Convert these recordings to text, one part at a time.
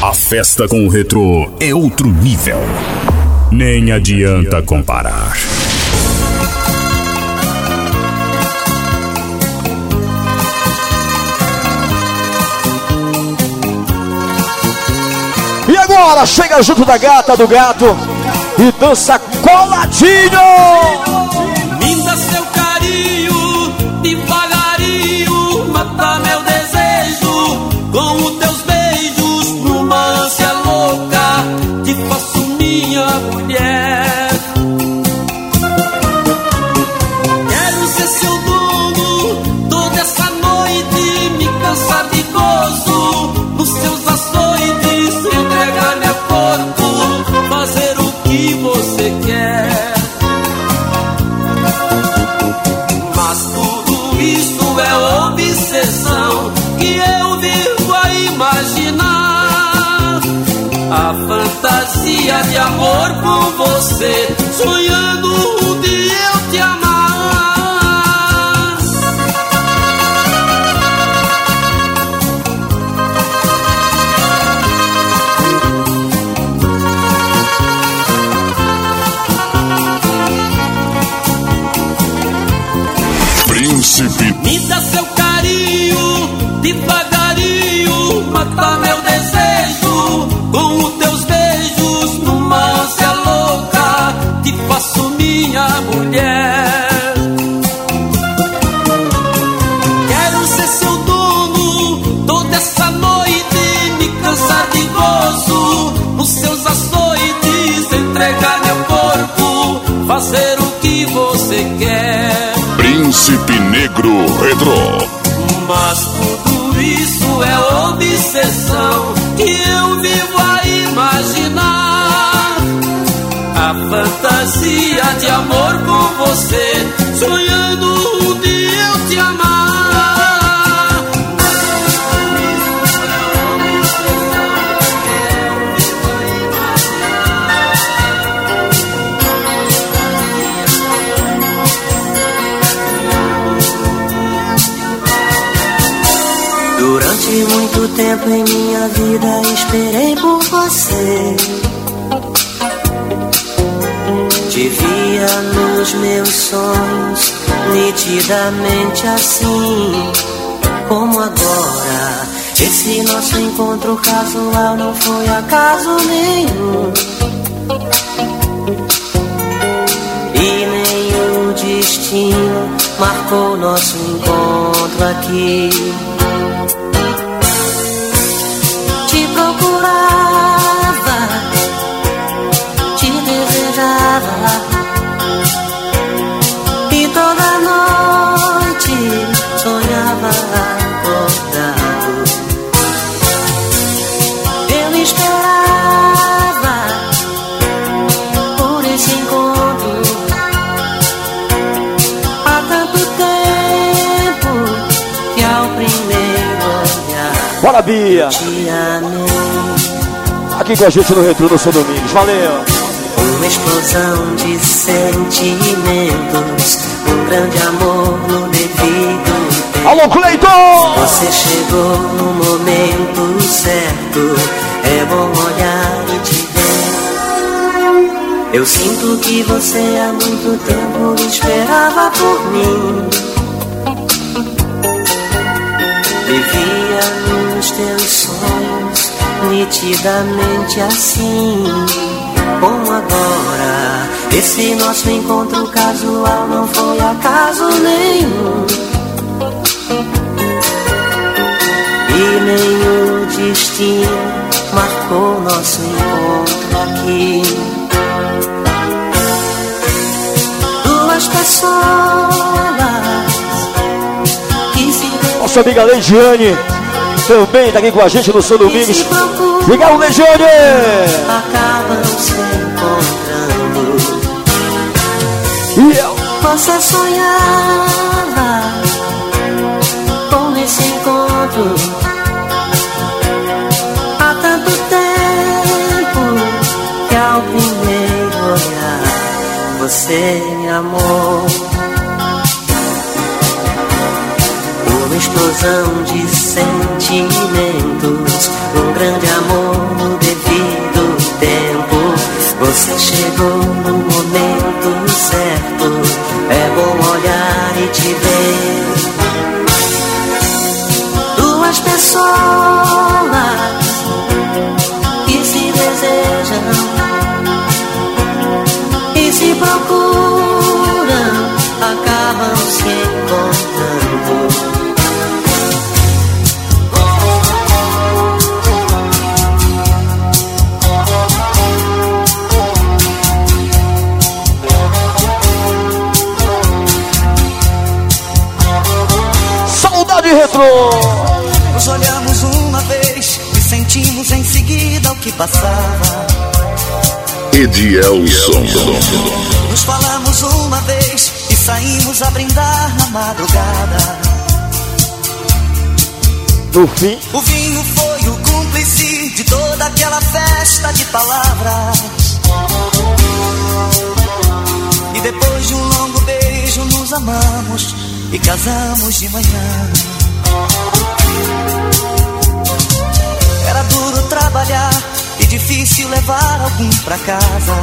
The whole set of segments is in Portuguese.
A festa com o retrô é outro nível. Nem adianta comparar. E agora chega junto da gata do gato e dança coladinho. Fantasia de amor com você, Retro. Mas tudo isso é obsessão que eu vivo a imaginar. A fantasia de amor com você, sonhando tempo em minha vida esperei por você. Te via nos meus sonhos, nitidamente assim como agora. Esse nosso encontro casual não foi acaso nenhum. E o destino marcou nosso encontro aqui. Procurava, te desejava. E toda noite sonhava acordado. Eu esperava por esse encontro há tanto tempo que ao primeiro olhar Bora, Bia. Aqui com a gente no Retro do São Domingos. Valeu. Uma explosão de sentimentos, um grande amor no devido tempo. Alô, Cleiton! Você chegou no momento certo, é bom olhar e te ver. Eu sinto que você há muito tempo esperava por mim. Vivia nos teus sonhos, nitidamente assim como agora. Esse nosso encontro casual não foi acaso nenhum. E o destino marcou nosso encontro aqui. Duas pessoas Nossa amiga Leidiane também tá aqui com a gente no São Domingos. Legal, Leidiane! acabam se encontrando. E eu. Você sonhava grande amor passava. Edielson. Nos falamos uma vez e saímos a brindar na madrugada. No fim, O vinho foi o cúmplice de toda aquela festa de palavras. E depois de um longo beijo nos amamos e casamos de manhã. Difícil levar algum pra casa.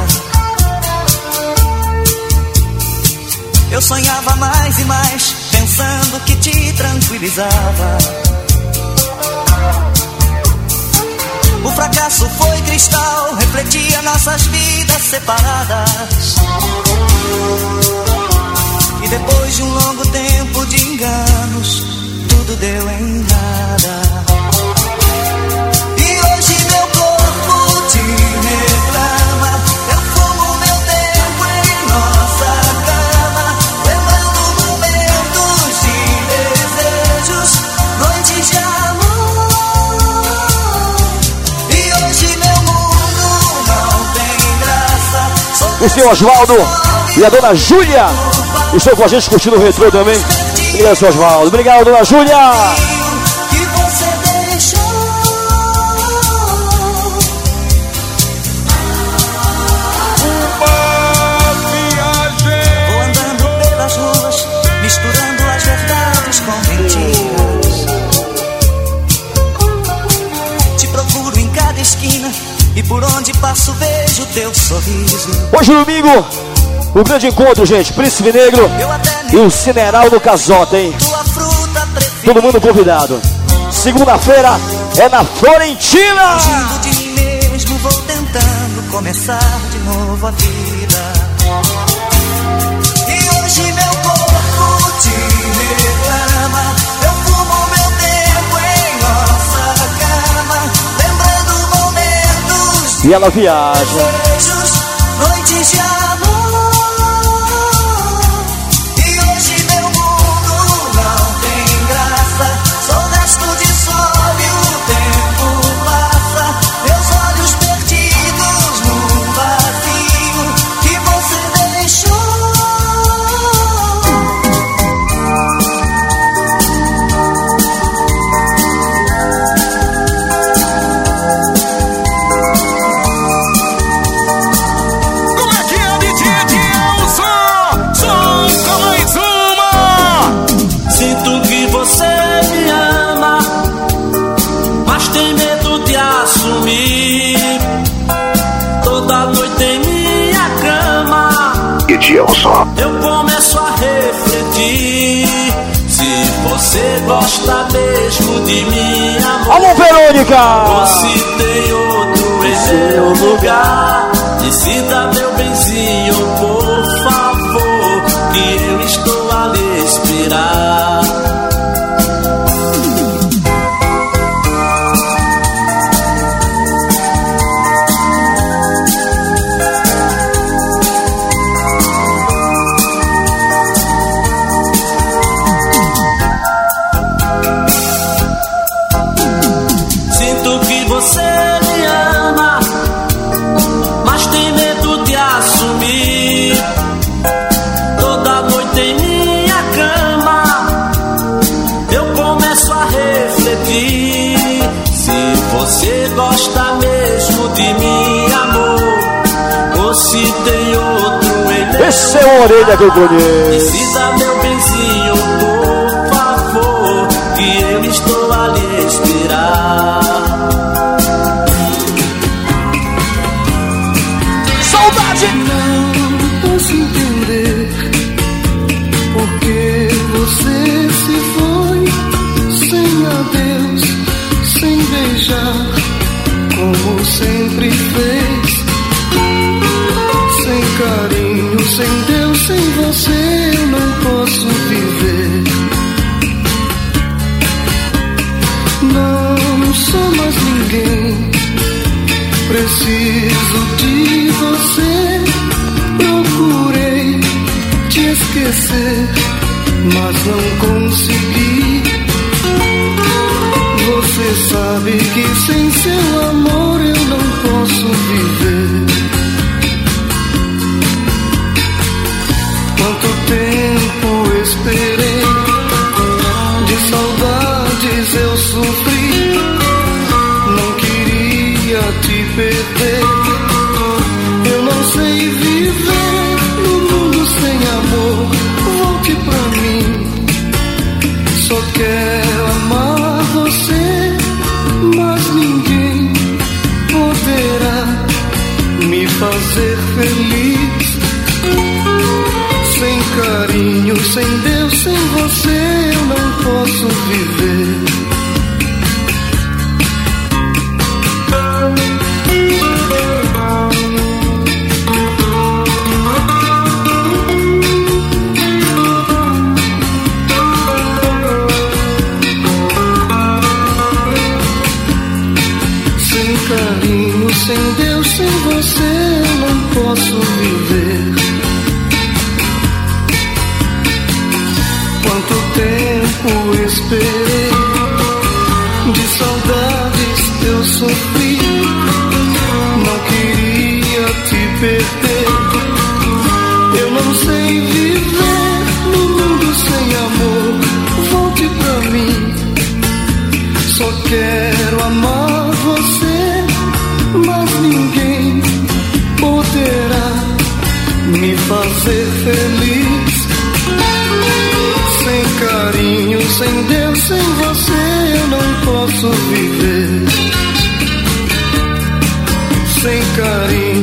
Eu sonhava mais e mais, pensando que te tranquilizava. O fracasso foi cristal, refletia nossas vidas separadas. E depois de um longo tempo de enganos, tudo deu em nada. O seu Oswaldo e a dona Júlia estão com a gente curtindo o retrô também. Obrigado, seu Oswaldo. Obrigado, dona Júlia. esquina e por onde passo vejo teu sorriso. Hoje, domingo, o grande encontro, gente. Príncipe Negro e o Cineral do Casota, hein? tua fruta preferida. Todo mundo convidado. Segunda-feira é na Florentina. Fugindo de mim mesmo, vou tentando começar de novo a vida. E ela viaja. noites de amor. Cama, eu começo a refletir. Se você gosta mesmo de mim, amor. Alô, Verônica! Ou se tem outro em seu lugar Decida meu benzinho, o orelha eu conheço. Decida meu benzinho, por favor, que eu estou a lhe esquecer, mas não consegui. Você sabe que sem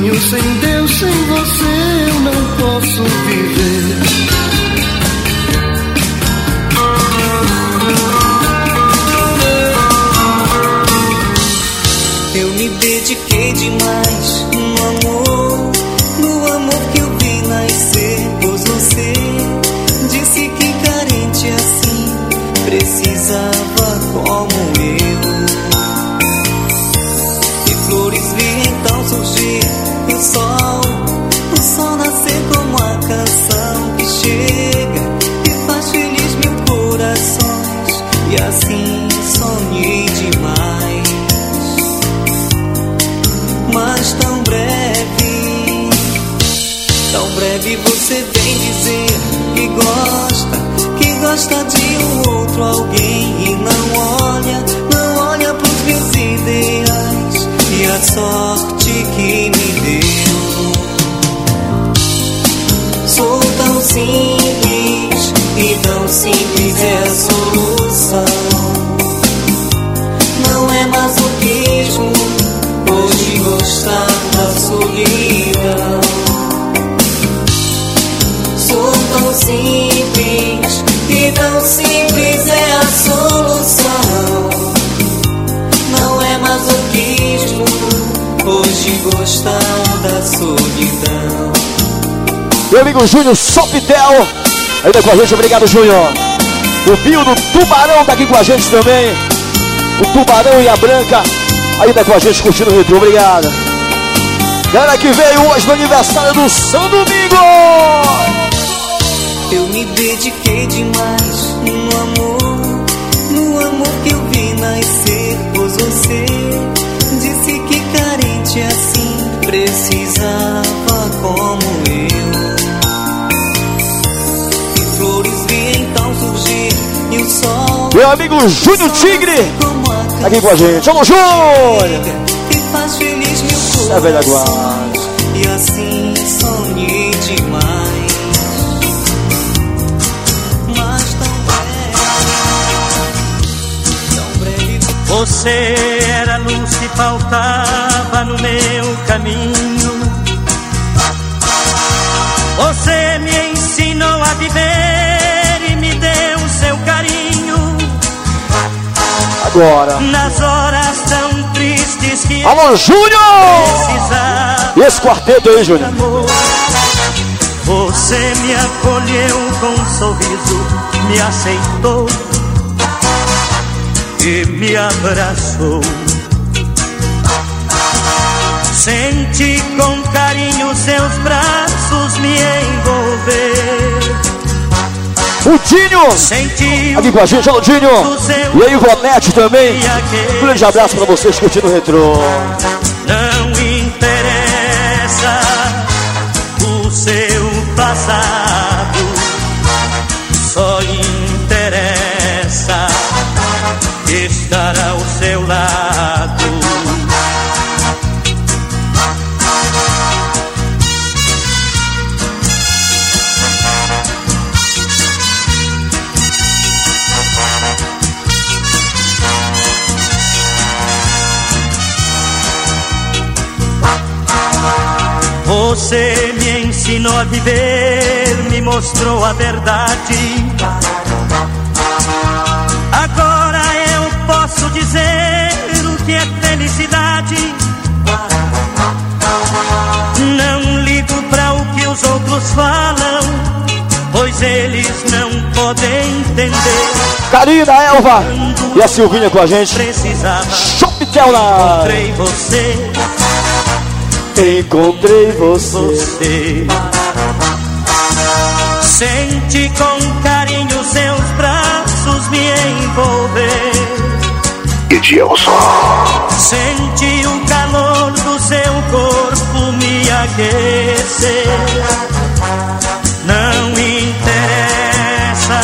sozinho, sem Deus, sem você eu não posso viver. Eu me dediquei demais solidão. Meu amigo Júnior Sopitel, ainda com a gente, obrigado Júnior. O Bio do Tubarão tá aqui com a gente também. O Tubarão e a Branca, ainda com a gente curtindo o ritmo, obrigado. Galera que veio hoje no aniversário do São Domingo. Eu me dediquei demais no amor Meu amigo Júnior Tigre, aqui com a gente. Alô, Júnior! É velha guarda. E assim sonhei demais. Tá Você era a luz que faltava no meu caminho. Você me ensinou a viver agora. Nas horas tão tristes que Alô, Júnior! E esse quarteto aí, Júnior? Você me acolheu com um sorriso, me aceitou e me abraçou. Senti com carinho seus braços me envolver. O Dinho! Aqui com a gente, alô Dinho! E aí, Ivonete também. Um grande abraço pra vocês curtindo o retrô. Ensinou a viver, me mostrou a verdade. Agora eu posso dizer o que é felicidade. Não ligo pra o que os outros falam, pois eles não podem entender. Karina, Elva e a Silvinha com a gente. Precisava, Shoptel encontrei você, Encontrei você. você. Sente com carinho seus braços me envolver. Sente o calor do seu corpo me aquecer. Não interessa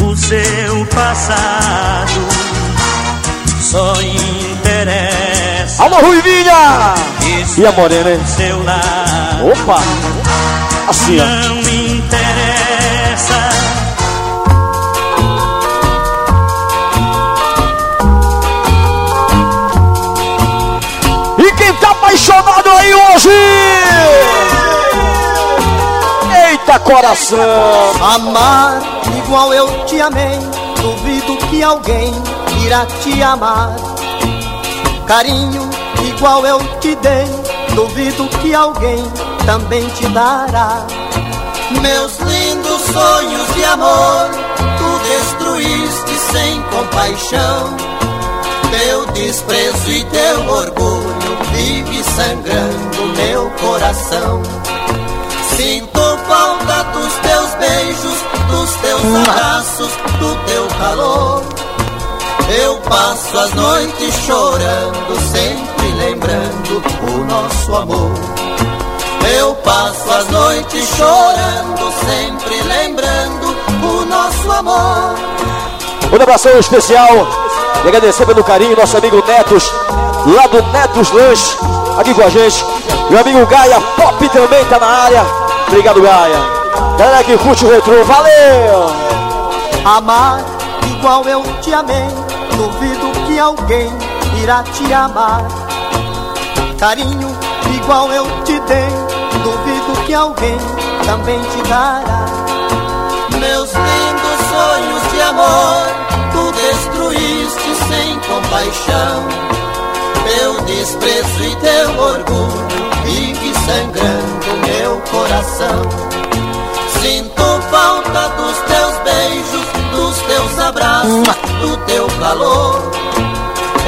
o seu passado, só interessa Alô, Ruivinha! E a Morena, hein? Opa! Assim, ó. Não interessa E quem tá apaixonado aí hoje? Eita coração! Amar igual eu te amei, duvido que alguém irá te amar. Carinho igual eu te dei, duvido que alguém também te dará. Meus lindos sonhos de amor, tu destruíste sem compaixão. Teu desprezo e teu orgulho vive sangrando meu coração. Sinto falta dos teus beijos, dos teus abraços, do teu calor. Eu passo as noites chorando, sempre lembrando o nosso amor. Eu passo as noites chorando, sempre lembrando o nosso amor. Um abração especial e agradecer pelo carinho, nosso amigo Netos, lá do Netos Lanche, aqui com a gente. Meu amigo Gaia Pop também tá na área. Obrigado, Gaia. Galera que curte o retrô, valeu! Amar igual eu te amei, duvido que alguém irá te amar. Carinho igual eu te dei, duvido que alguém também te dará. Meus lindos sonhos de amor, tu destruíste sem compaixão. Teu desprezo e teu orgulho vive sangrando meu coração. Sinto falta dos teus beijos, dos teus abraços, do teu calor.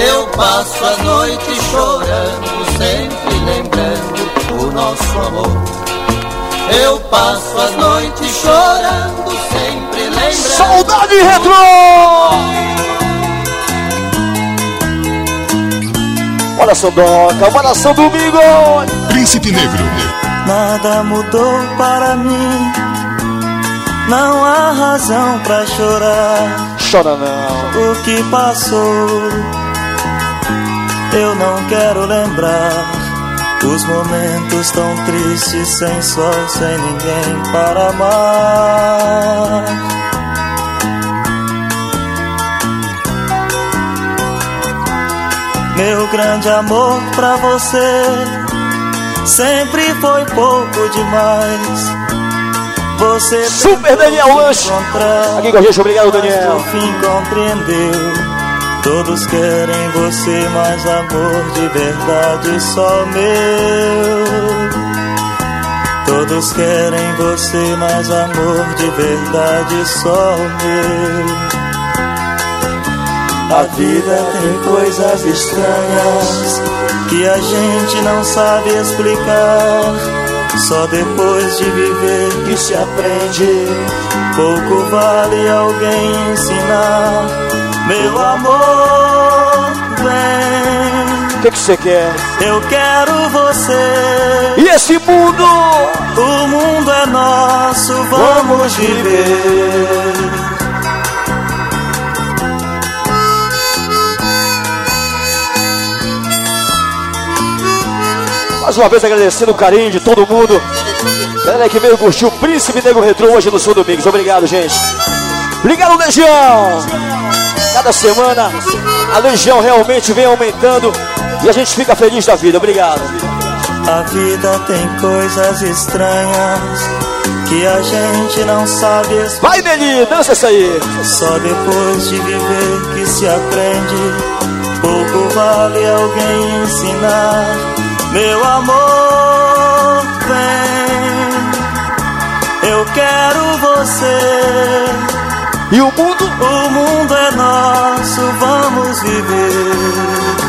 Eu passo as noites chorando, sempre lembrando o nosso amor. Eu passo as noites chorando, sempre lembrando. Saudade retrô! Bora Sondoca, bora São Domingo! Príncipe Negro. Nada mudou para mim. Não há razão pra chorar. Chora não. O que passou, eu não quero lembrar. Os momentos tão tristes, sem sol, sem ninguém para amar. Meu grande amor pra você sempre foi pouco demais. Você Super Daniel Lanche. Aqui com a gente, obrigado, Daniel. no fim compreendeu. Todos querem você, mas amor de verdade só meu. Todos querem você, mas amor de verdade só o meu. A vida tem coisas estranhas que a gente não sabe explicar. Só depois de viver que se aprende. Pouco vale alguém ensinar. Meu amor, vem. O que você que quer? Eu quero você. E esse mundo? O mundo é nosso, vamos, vamos viver. Mais uma vez agradecendo o carinho de todo mundo. Galera que veio curtir o Príncipe Negro Retrô hoje no Sul Domingos. Obrigado, gente. Obrigado, Legião. Cada semana a Legião realmente vem aumentando e a gente fica feliz da vida. Obrigado. A vida tem coisas estranhas que a gente não sabe explicar. Vai, Nelly, dança isso aí. Só depois de viver que se aprende. Pouco vale alguém ensinar meu amor, vem. Eu quero você. E o mundo? O mundo é nosso, vamos viver.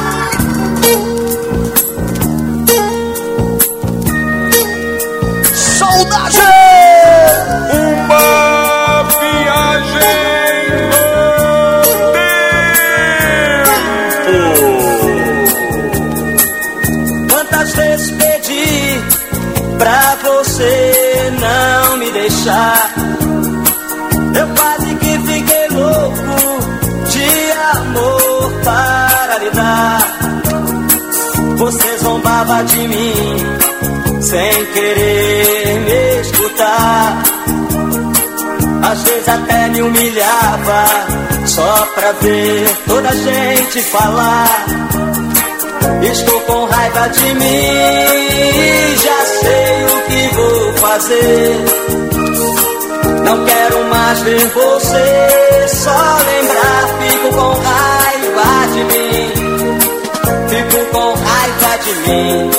Você zombava de mim sem querer me escutar. Às vezes até me humilhava só pra ver toda a gente falar. Estou com raiva de mim, já sei o que vou fazer. Não quero mais ver você, só lembrar, fico com raiva de mim. Fico com raiva de mim.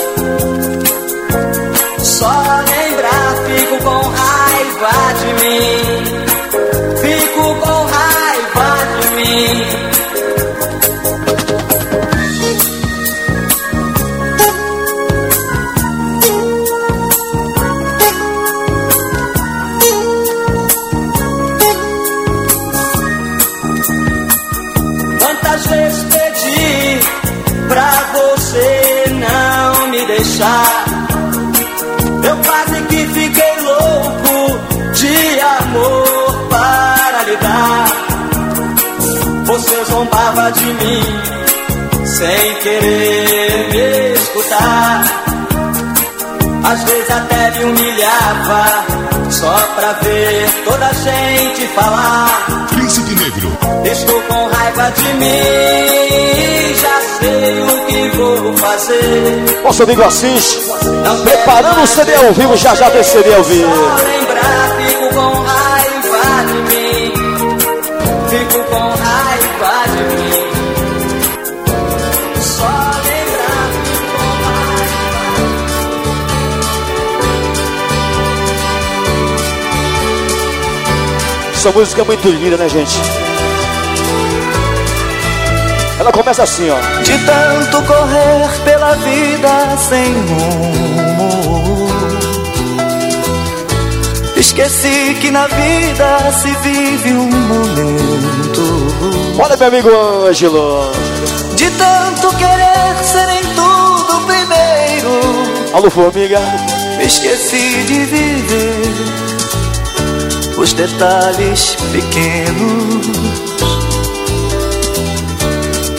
Só lembrar, fico com raiva de mim. Fico com raiva de mim. Você zombava de mim sem querer me escutar. Às vezes até me humilhava só pra ver toda a gente falar. Príncipe Negro. Estou com raiva de mim, já sei o que vou fazer. Nosso amigo Assis, preparando o CD ao vivo, já já tem CD ao vivo. Só lembrar, fico com raiva de mim. Fico com raiva Essa música é muito linda, né, gente? Ela começa assim, ó. De tanto correr pela vida sem rumo. Esqueci que na vida se vive um momento. Olha, meu amigo Ângelo. De tanto querer ser em tudo primeiro. Alô, formiga. Me esqueci de viver os detalhes pequenos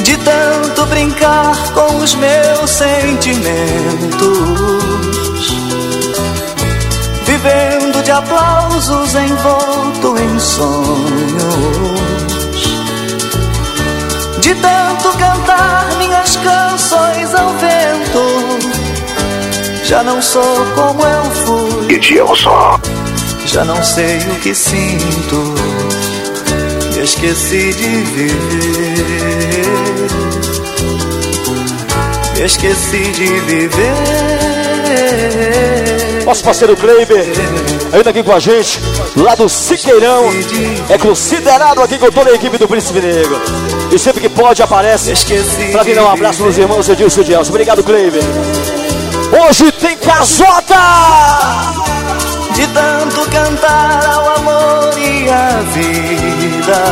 de tanto brincar com os meus sentimentos, vivendo de aplausos envolto em sonhos, de tanto cantar minhas canções ao vento, já não sou como eu fui. Edilson. Já não sei o que sinto, esqueci de viver. Esqueci de viver. Nosso parceiro Kleiber, ainda aqui com a gente, lá do Siqueirão, é considerado aqui com toda a equipe do Príncipe Negro. E sempre que pode aparece para vir dar um abraço nos irmãos Edilson e Gelson. Obrigado, Kleiber. Hoje tem casota! De tanto cantar ao amor e à vida.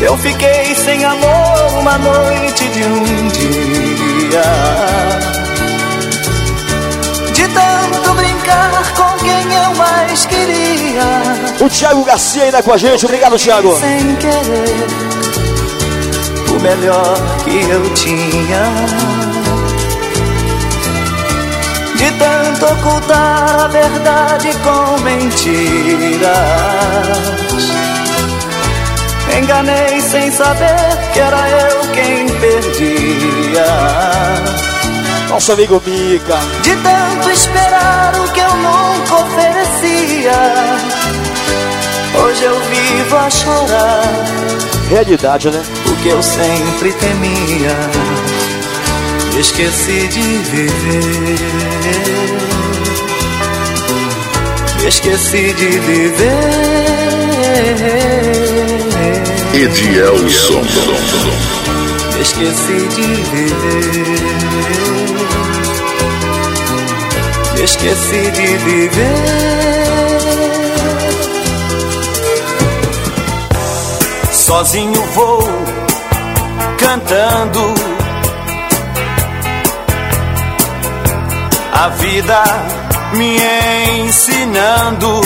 Eu fiquei sem amor uma noite de um dia. De tanto brincar com quem eu mais queria. O Thiago Garcia ainda com a gente. Obrigado, Thiago. Sem querer, o melhor que eu tinha. De tanto ocultar a verdade com mentiras. Enganei sem saber que era eu quem perdia. Nosso amigo Mica. De tanto esperar o que eu nunca oferecia. Hoje eu vivo a chorar. Realidade, né? O que eu sempre temia. Esqueci de viver. Esqueci de viver. Edielson. Esqueci de viver. Esqueci de viver. Sozinho vou cantando. A vida me ensinando.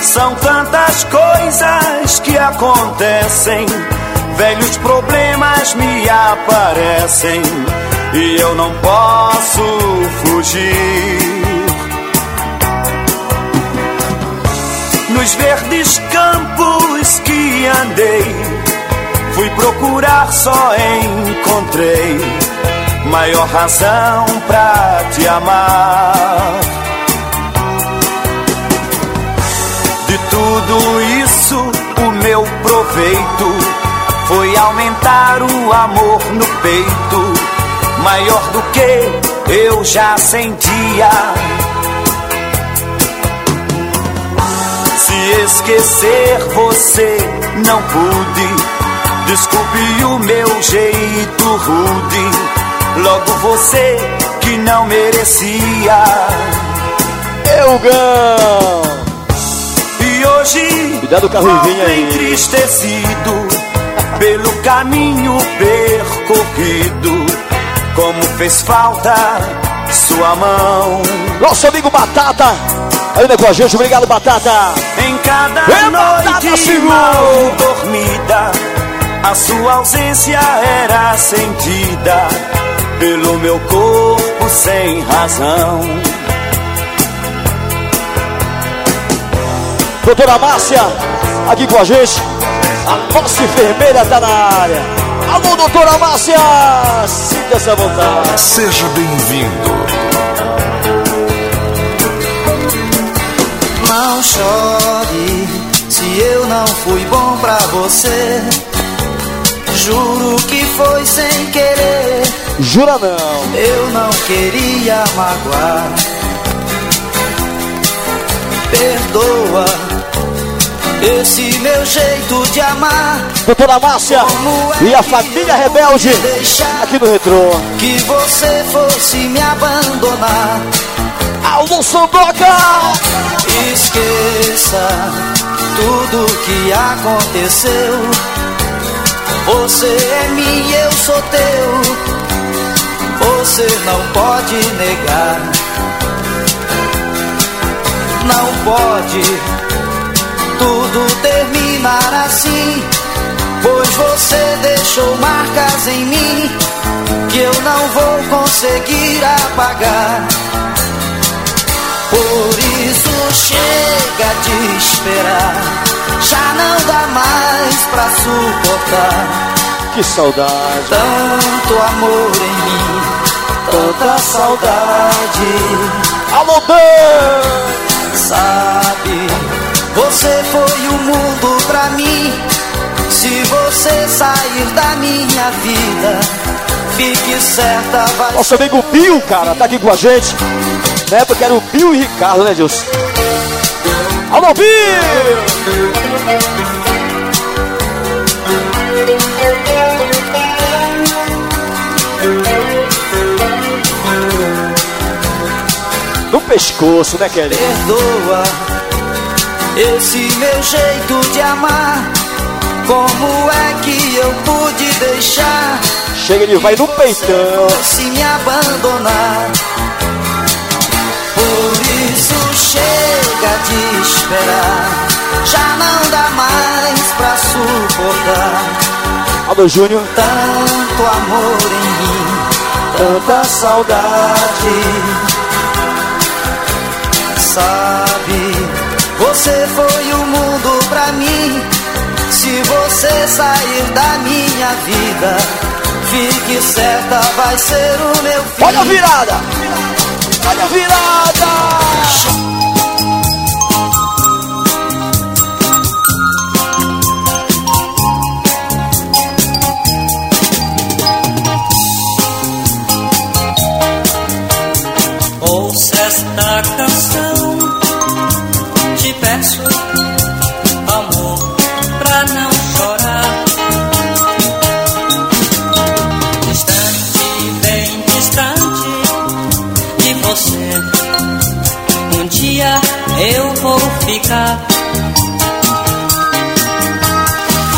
São tantas coisas que acontecem, velhos problemas me aparecem e eu não posso fugir. Nos verdes campos que andei, fui procurar, só encontrei maior razão pra te amar. De tudo isso, o meu proveito foi aumentar o amor no peito, maior do que eu já sentia. Se esquecer você não pude, desculpe o meu jeito rude, logo você que não merecia. Elgão! E hoje Cuidado com a aí. entristecido pelo caminho percorrido, como fez falta sua mão. Nosso amigo Batata, ainda com a gente. Obrigado, Batata. Em cada É Batata, noite Senhor! mal dormida, a sua ausência era sentida pelo meu corpo sem razão. Doutora Márcia, aqui com a gente. A nossa enfermeira tá na área. Alô, doutora Márcia! Sinta-se à vontade. Seja bem-vindo. Não chore se eu não fui bom pra você. Juro que foi sem querer. Jura não. Eu não queria magoar. Perdoa esse meu jeito de amar. Doutora Márcia e a família Rebelde aqui no Retrô. Que você fosse me abandonar. Alô, Sandoca! Esqueça tudo que aconteceu. Você é minha, eu sou teu. Você não pode negar. Não pode tudo terminar assim. Pois você deixou marcas em mim que eu não vou conseguir apagar. Por isso chega de esperar, já não dá mais pra suportar. Que saudade. Tanto amor em mim, tanta saudade. Alô, Dan! Sabe, você foi o mundo pra mim. Se você sair da minha vida, fique certa, vai. Nosso amigo Bill, cara, tá aqui com a gente. Na época era o Bill e Ricardo, né, Deus? Alô, Bill! No pescoço, né, Kelly? Perdoa esse meu jeito de amar. Como é que eu pude deixar? Chega, ele vai no peitão. Se me abandonar. Por isso chega de esperar. Já não dá mais pra suportar. Alô, Júnior. Tanto amor em mim, tanta saudade. Sabe, você foi o mundo pra mim. Se você sair da minha vida, fique certa, vai ser o meu fim. Olha a virada! Olha a virada! Ficar.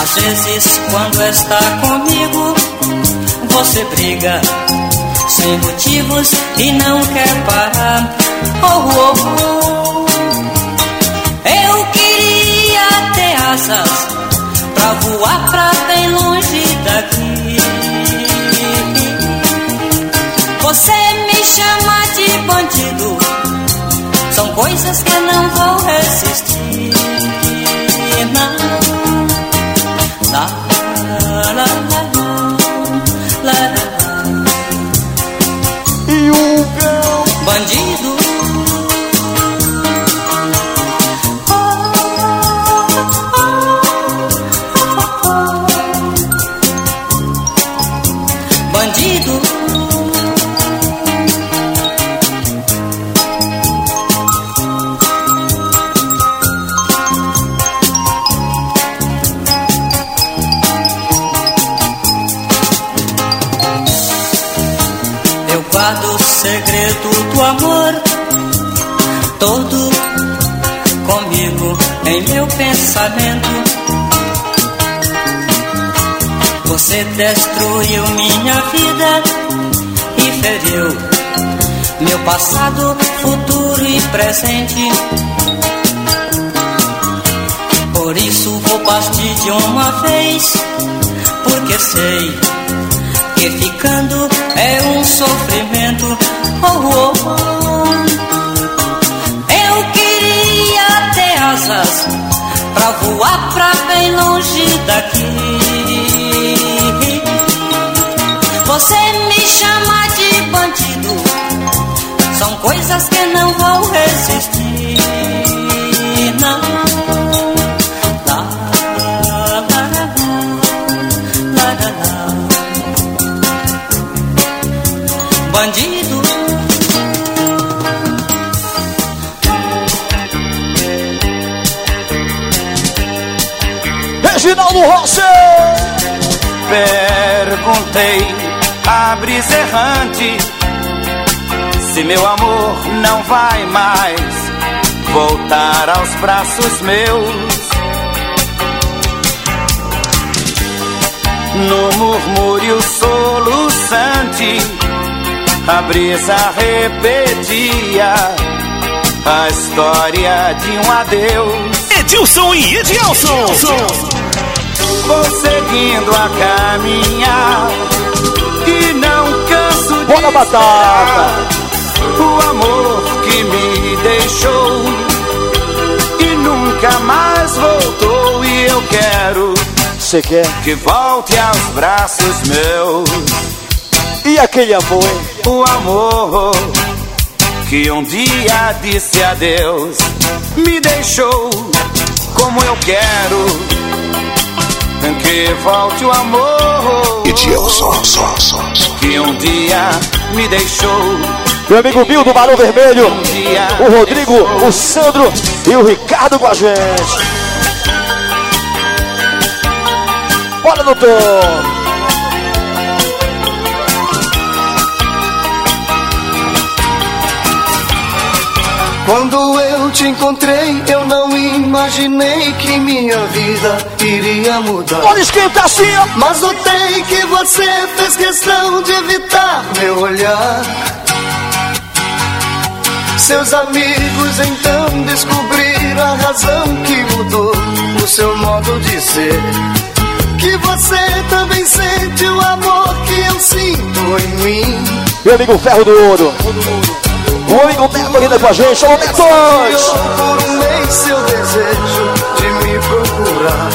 Às vezes, quando está comigo, você briga sem motivos e não quer parar. Oh, oh, oh. Eu queria ter asas pra voar pra bem longe daqui. Você me chama de bandido, coisas que não vou resistir. Em meu pensamento. Você destruiu minha vida e feriu meu passado, futuro e presente. Por isso vou partir de uma vez, porque sei que ficando é um sofrimento. Oh, oh, oh. Asas pra voar pra bem longe daqui. Você me chama de bandido, são coisas que não vou resistir. Reginaldo Rossi! Perguntei a brisa errante se meu amor não vai mais voltar aos braços meus. No murmúrio soluçante, a brisa repetia a história de um adeus. Edilson e Edilson. Vou seguindo a caminhar e não canso de Bora, batata! o amor que me deixou e nunca mais voltou e eu quero Você quer? que volte aos braços meus E aquele amor, hein? o amor que um dia disse adeus me deixou como eu quero que volte o amor Edilson, só, só, só. que um dia me deixou. Meu amigo Bill do Barão Vermelho, o Rodrigo, o Sandro e o Ricardo com a gente. Bora, doutor! Quando eu te encontrei, eu não imaginei que minha vida iria mudar. Pode esquentar assim, Mas notei que você fez questão de evitar meu olhar. Seus amigos então descobriram a razão que mudou o seu modo de ser. Que você também sente o amor que eu sinto em mim. Meu amigo Ferro do Ouro. O amigo Neto ainda com a gente. Alô, Neto! Por um mês seu desejo de me procurar.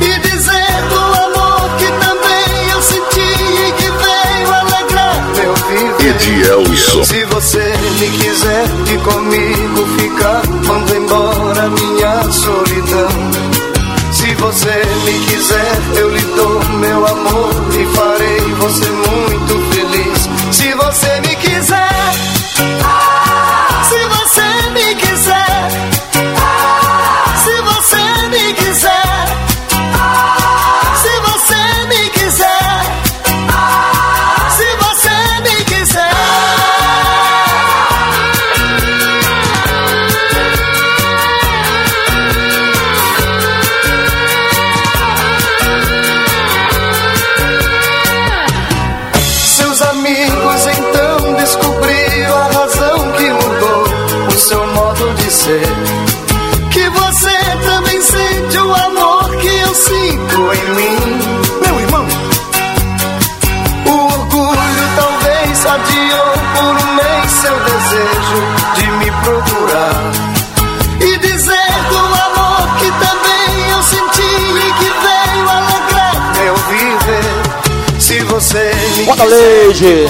E dizer do amor que também eu senti e que veio alegrar meu viver. Edielson. Se você me quiser e comigo ficar, manda embora minha solidão. Se você me quiser, eu lhe dou meu amor e farei você muito feliz. Se você me quiser. Bota Leide.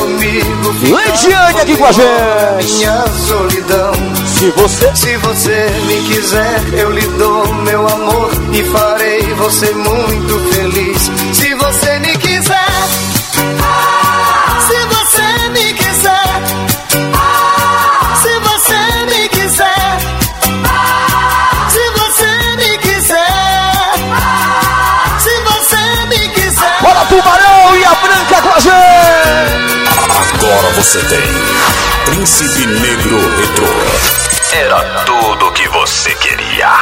Leidiane aqui com a gente. Minha solidão. Se você. Se você me quiser, eu lhe dou meu amor e farei você muito feliz. Se você me Agora você tem Príncipe Negro Retro. Era tudo o que você queria.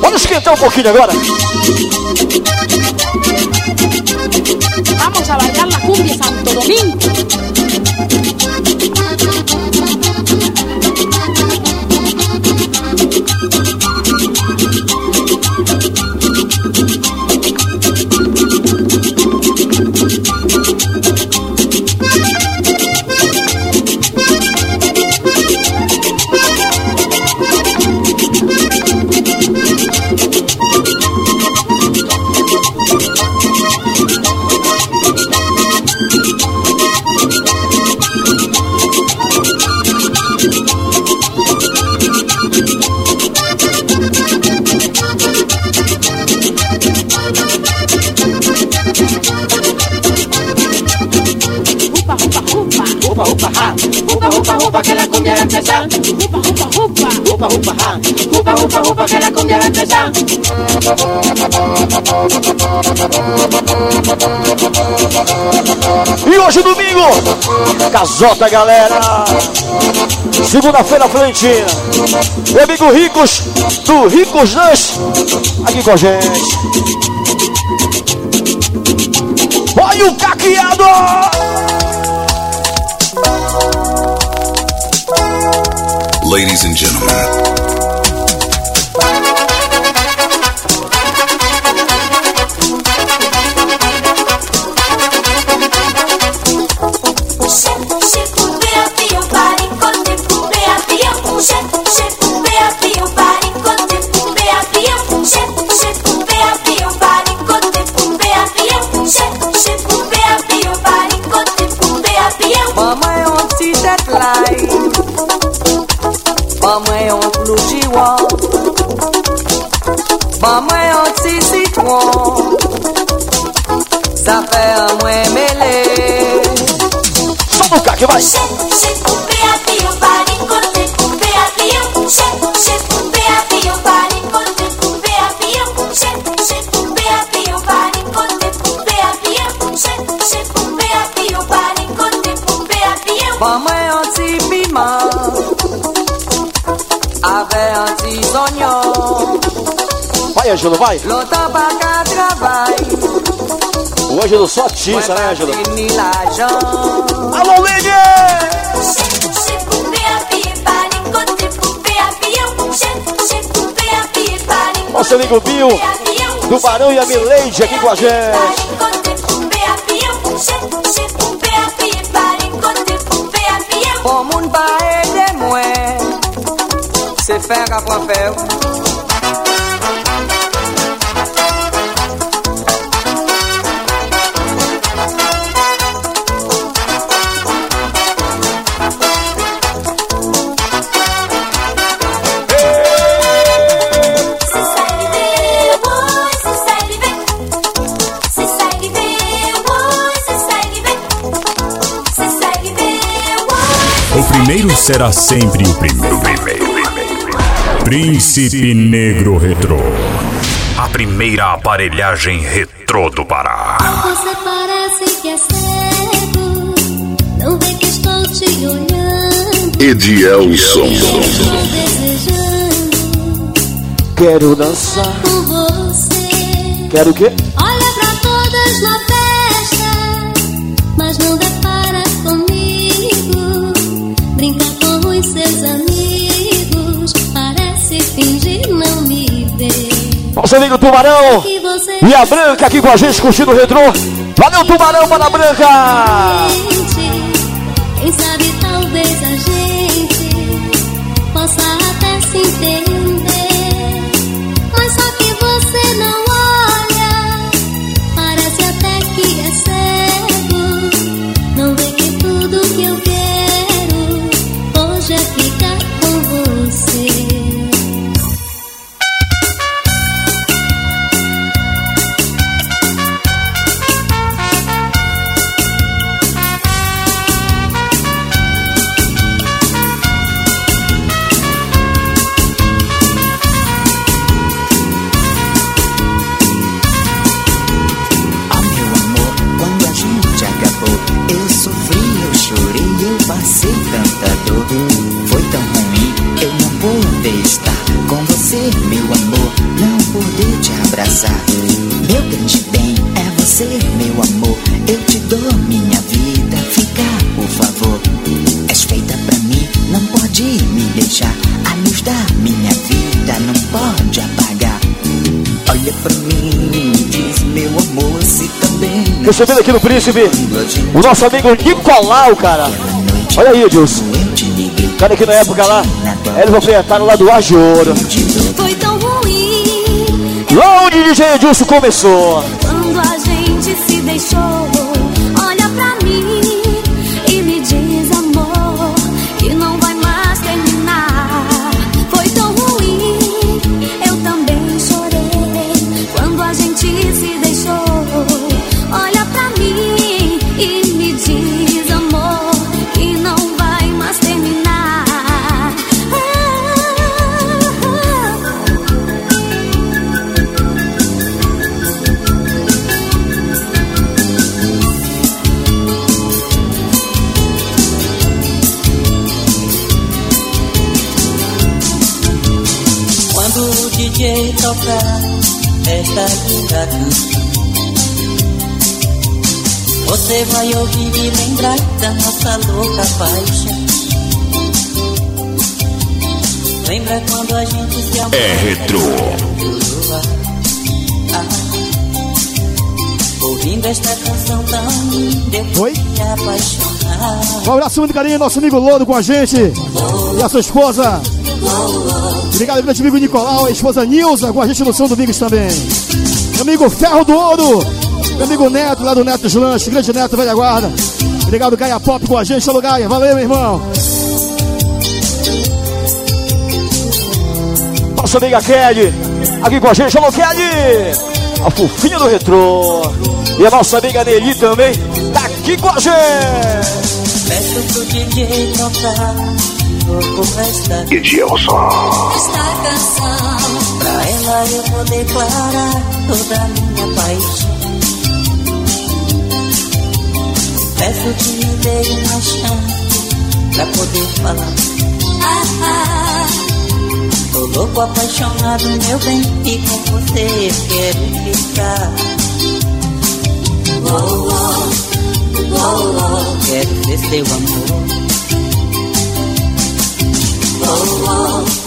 Vamos esquentar um pouquinho agora. Que la cumbia va a empezar. E hoje, domingo, casota, galera. Segunda-feira, Florentina. Meu amigo Ricos, do Ricos Lanche, aqui com a gente. Olha o caqueado! Ladies and gentlemen, Ângelo, vai. O Ângelo só atiça, né, Ângelo? Alô, Lady! Nosso amigo Bill, do Barão e a Mileide aqui com a gente. Se fèr a primeiro será sempre o primeiro. Príncipe Negro Retrô. A primeira aparelhagem retrô do Pará. Você parece que é cego, não vê que estou te olhando. Edielson. Quero dançar. com você. Quero o quê? Olha pra todas na Nosso amigo Tubarão e a Branca aqui com a gente curtindo o retrô. Valeu, Tubarão, para a Branca! Quem sabe Recebendo aqui no Príncipe o nosso amigo Nicolau, cara. Olha aí, Edilson. Cara que na época lá, eles ofertaram lá do Ajouro. Foi tão ruim Lá onde o DJ Edilson começou. quando a gente se deixou. Canção Você vai ouvir e lembrar da nossa louca paixão Lembra quando a gente se amou É retrô. Ah, Ouvindo esta canção tão linda eu Oi? me apaixonar Um abraço muito carinho, nosso amigo Lodo com a gente. E a sua esposa. Obrigado, grande amigo Nicolau, a esposa Nilza com a gente no São Domingos também. Meu amigo Ferro do Ouro. Meu amigo Neto, lá do Neto dos Lanches, grande Neto, velha guarda. Obrigado, Gaia Pop com a gente. Alô, Gaia. Valeu, meu irmão. Nossa amiga Kelly, aqui com a gente. Alô, Kelly! A fofinha do retrô. E a nossa amiga Nelly também, tá aqui com a gente. Peço pro DJ tocar o restante Edilson. Esta canção Eu vou declarar toda a minha paixão Peço que me dê uma chance Pra poder falar ah, ah. Tô louco, apaixonado, meu bem E com você eu quero ficar oh, oh. Oh, oh, quero ser seu amor. Oh, oh,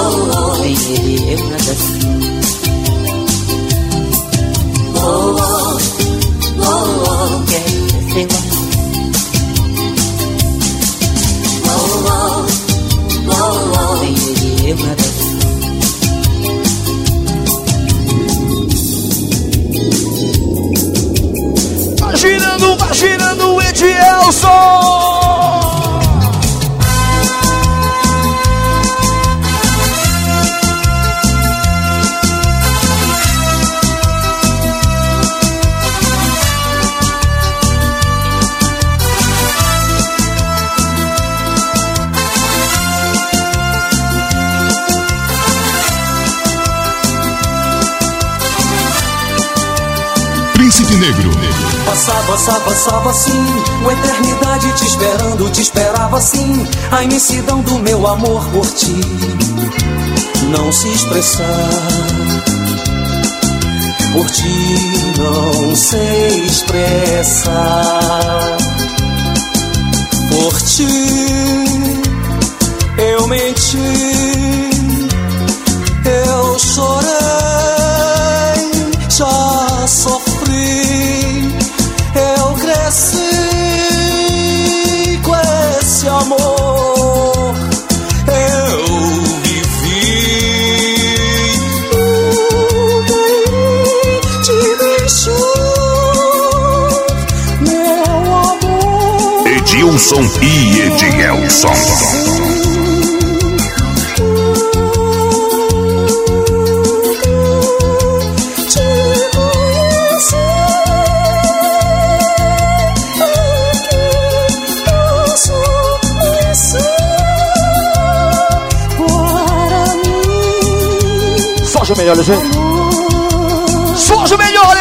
oh, oh. Oh, oh, oh, oh, eu girando, vai girando o Edielson. Príncipe Negro. Passava, passava, passava assim, uma eternidade te esperando, te esperava assim, a imensidão do meu amor por ti. Não se expressar, por ti não sei expressar. Por ti eu menti, Edilson e Edielson. Os melhores, hein? Só os melhores!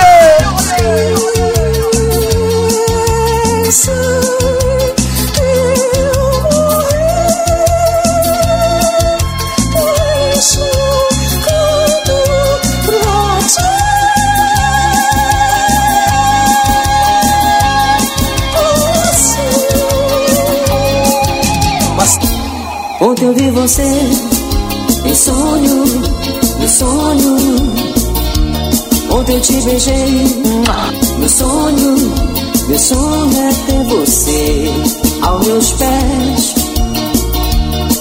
Você em sonho, no sonho. Ontem eu te beijei, no sonho. Meu sonho é ter você aos meus pés,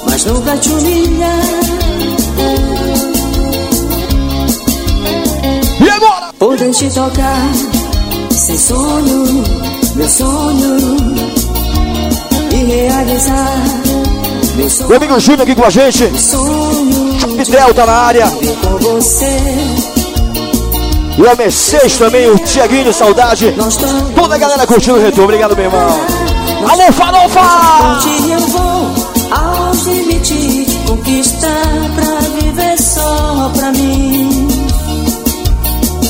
mas nunca te humilhar. E agora? Poder te tocar, sem sonho, meu sonho, e realizar meu amigo Júnior aqui com a gente. Pitel tá na área. E o Mercedes também, o Tiaguinho, saudade. Toda a galera curtindo o retorno. Obrigado, meu irmão. Alô, farofa! Onde eu vou aos limites conquistar pra viver só pra mim.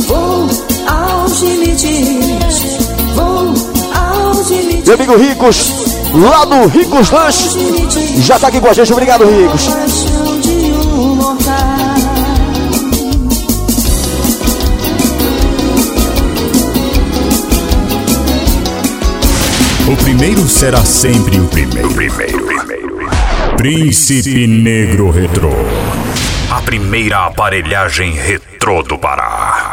Vou aos limites, vou aos limites. Meu amigo Ricos, lá do Ricos Lanches, já tá aqui com a gente. Obrigado, Ricos. O primeiro será sempre o primeiro. primeiro, primeiro. Príncipe Negro Retrô. A primeira aparelhagem retrô do Pará.